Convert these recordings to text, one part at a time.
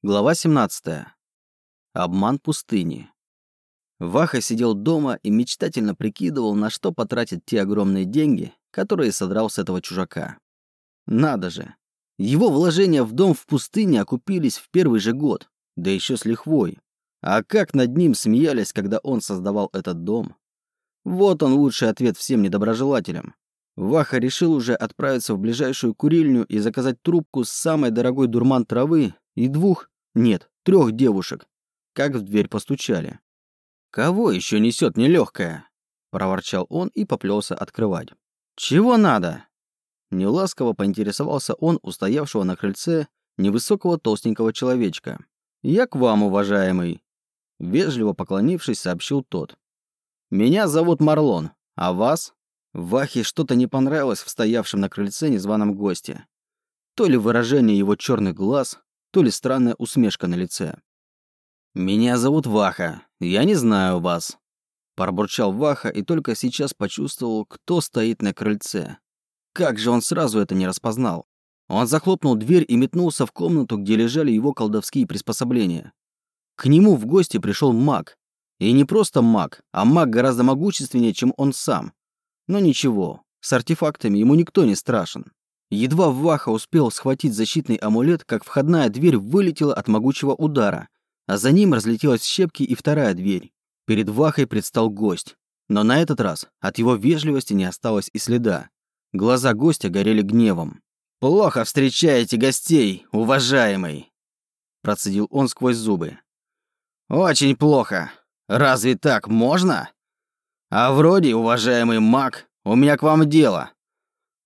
Глава 17. Обман пустыни. Ваха сидел дома и мечтательно прикидывал, на что потратит те огромные деньги, которые содрал с этого чужака. Надо же. Его вложения в дом в пустыне окупились в первый же год, да еще с лихвой. А как над ним смеялись, когда он создавал этот дом? Вот он лучший ответ всем недоброжелателям. Ваха решил уже отправиться в ближайшую курильню и заказать трубку с самой дорогой дурман травы и двух, нет, трех девушек, как в дверь постучали. «Кого еще несет нелегкая?» – проворчал он и поплелся открывать. «Чего надо?» Неласково поинтересовался он у стоявшего на крыльце невысокого толстенького человечка. «Я к вам, уважаемый!» Вежливо поклонившись, сообщил тот. «Меня зовут Марлон, а вас?» Вахе что-то не понравилось в стоявшем на крыльце незваном госте. То ли выражение его черных глаз, то ли странная усмешка на лице. «Меня зовут Ваха. Я не знаю вас», – пробурчал Ваха и только сейчас почувствовал, кто стоит на крыльце. Как же он сразу это не распознал? Он захлопнул дверь и метнулся в комнату, где лежали его колдовские приспособления. К нему в гости пришел маг. И не просто маг, а маг гораздо могущественнее, чем он сам. Но ничего, с артефактами ему никто не страшен. Едва Ваха успел схватить защитный амулет, как входная дверь вылетела от могучего удара, а за ним разлетелась щепки и вторая дверь. Перед Вахой предстал гость. Но на этот раз от его вежливости не осталось и следа. Глаза гостя горели гневом. «Плохо встречаете гостей, уважаемый!» Процедил он сквозь зубы. «Очень плохо. Разве так можно? А вроде, уважаемый маг, у меня к вам дело.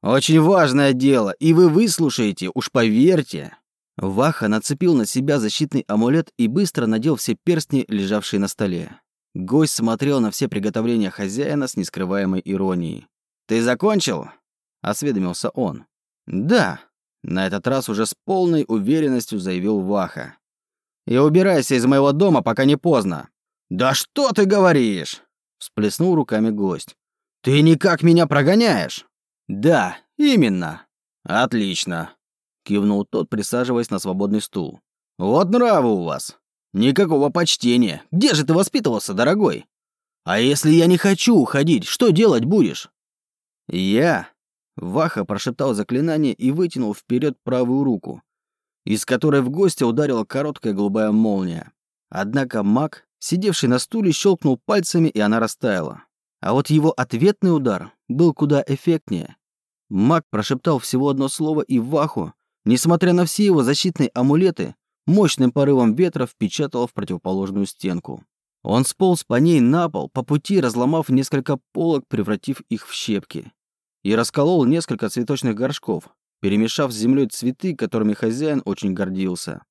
Очень важное дело, и вы выслушаете, уж поверьте. Ваха нацепил на себя защитный амулет и быстро надел все перстни, лежавшие на столе. Гость смотрел на все приготовления хозяина с нескрываемой иронией. «Ты закончил?» – осведомился он. «Да», – на этот раз уже с полной уверенностью заявил Ваха. «И убирайся из моего дома, пока не поздно». «Да что ты говоришь?» – всплеснул руками гость. «Ты никак меня прогоняешь?» «Да, именно». «Отлично», — кивнул тот, присаживаясь на свободный стул. «Вот нравы у вас. Никакого почтения. Где же ты воспитывался, дорогой? А если я не хочу уходить, что делать будешь?» «Я...» — Ваха прошептал заклинание и вытянул вперед правую руку, из которой в гостя ударила короткая голубая молния. Однако маг, сидевший на стуле, щелкнул пальцами, и она растаяла. А вот его ответный удар был куда эффектнее. Маг прошептал всего одно слово и Ваху, несмотря на все его защитные амулеты, мощным порывом ветра впечатал в противоположную стенку. Он сполз по ней на пол, по пути разломав несколько полок, превратив их в щепки. И расколол несколько цветочных горшков, перемешав с землей цветы, которыми хозяин очень гордился.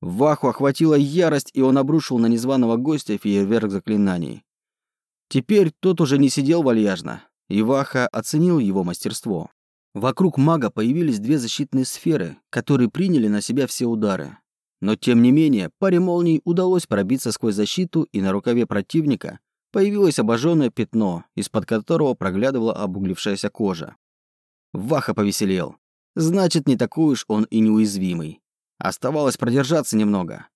Ваху охватила ярость, и он обрушил на незваного гостя фейерверк заклинаний. Теперь тот уже не сидел вальяжно, и Ваха оценил его мастерство. Вокруг мага появились две защитные сферы, которые приняли на себя все удары. Но тем не менее, паре молний удалось пробиться сквозь защиту, и на рукаве противника появилось обожженное пятно, из-под которого проглядывала обуглившаяся кожа. Ваха повеселел. Значит, не такой уж он и неуязвимый. Оставалось продержаться немного.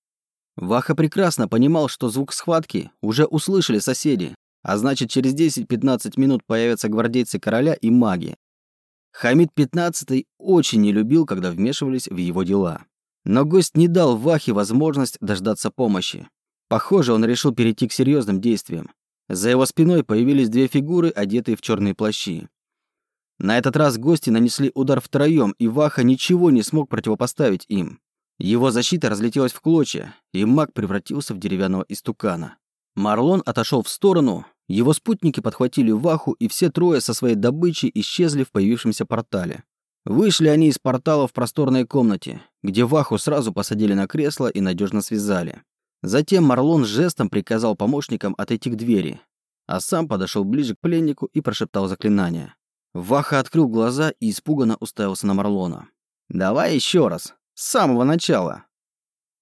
Ваха прекрасно понимал, что звук схватки уже услышали соседи, а значит, через 10-15 минут появятся гвардейцы короля и маги. Хамид XV очень не любил, когда вмешивались в его дела. Но гость не дал Вахе возможность дождаться помощи. Похоже, он решил перейти к серьезным действиям. За его спиной появились две фигуры, одетые в черные плащи. На этот раз гости нанесли удар втроем, и Ваха ничего не смог противопоставить им. Его защита разлетелась в клочья, и маг превратился в деревянного истукана. Марлон отошел в сторону, его спутники подхватили Ваху, и все трое со своей добычей исчезли в появившемся портале. Вышли они из портала в просторной комнате, где Ваху сразу посадили на кресло и надежно связали. Затем Марлон жестом приказал помощникам отойти к двери, а сам подошел ближе к пленнику и прошептал заклинание. Ваха открыл глаза и испуганно уставился на Марлона. «Давай еще раз, с самого начала!»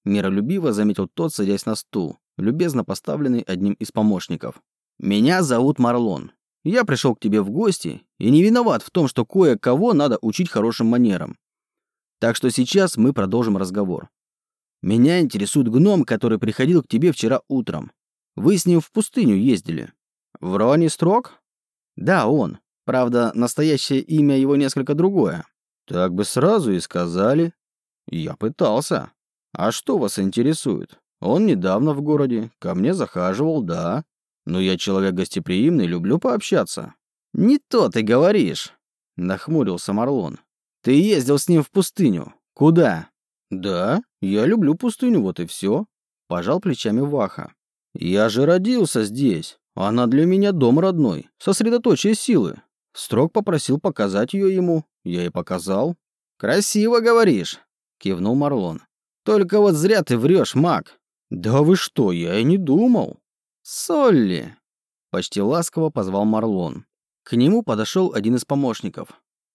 Миролюбиво заметил тот, садясь на стул, любезно поставленный одним из помощников. Меня зовут Марлон. Я пришел к тебе в гости и не виноват в том, что кое-кого надо учить хорошим манерам. Так что сейчас мы продолжим разговор. Меня интересует гном, который приходил к тебе вчера утром. Вы с ним в пустыню ездили. Врони Строк? Да, он. Правда, настоящее имя его несколько другое. Так бы сразу и сказали. Я пытался. А что вас интересует? Он недавно в городе, ко мне захаживал, да. Но я человек гостеприимный, люблю пообщаться. Не то ты говоришь, нахмурился Марлон. Ты ездил с ним в пустыню. Куда? Да, я люблю пустыню, вот и все. Пожал плечами Ваха. Я же родился здесь. Она для меня дом родной, сосредоточие силы. Строк попросил показать ее ему. Я и показал. Красиво говоришь, кивнул Марлон. Только вот зря ты врешь, маг. Да вы что, я и не думал. Солли, почти ласково позвал Марлон. К нему подошел один из помощников.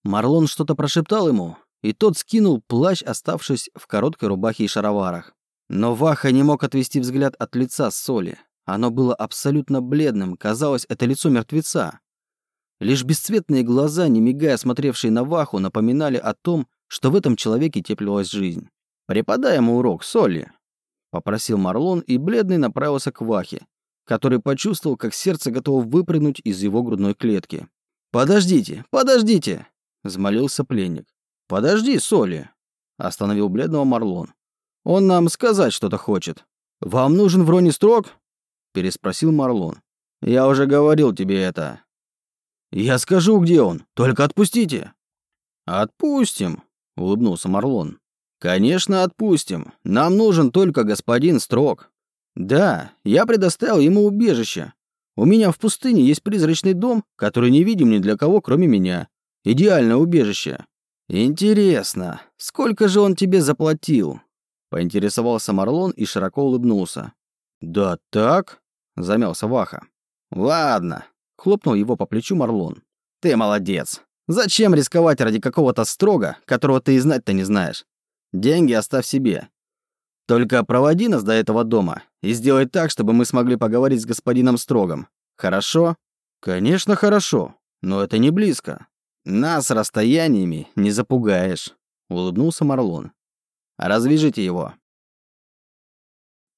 Марлон что-то прошептал ему, и тот скинул плащ, оставшись в короткой рубахе и шароварах. Но Ваха не мог отвести взгляд от лица Соли. Оно было абсолютно бледным, казалось, это лицо мертвеца. Лишь бесцветные глаза, не мигая смотревшие на Ваху, напоминали о том, что в этом человеке теплилась жизнь. «Преподай ему урок, Соли», — попросил Марлон, и бледный направился к Вахе, который почувствовал, как сердце готово выпрыгнуть из его грудной клетки. «Подождите, подождите!» — взмолился пленник. «Подожди, Соли!» — остановил бледного Марлон. «Он нам сказать что-то хочет. Вам нужен врони строк?» — переспросил Марлон. «Я уже говорил тебе это». «Я скажу, где он. Только отпустите». «Отпустим», — улыбнулся Марлон. «Конечно, отпустим. Нам нужен только господин Строк». «Да, я предоставил ему убежище. У меня в пустыне есть призрачный дом, который не видим ни для кого, кроме меня. Идеальное убежище». «Интересно, сколько же он тебе заплатил?» Поинтересовался Марлон и широко улыбнулся. «Да так?» — замялся Ваха. «Ладно», — хлопнул его по плечу Марлон. «Ты молодец. Зачем рисковать ради какого-то строга, которого ты и знать-то не знаешь? Деньги оставь себе. Только проводи нас до этого дома и сделай так, чтобы мы смогли поговорить с господином Строгом. Хорошо? Конечно, хорошо, но это не близко. Нас расстояниями не запугаешь, улыбнулся Марлон. Развяжите его.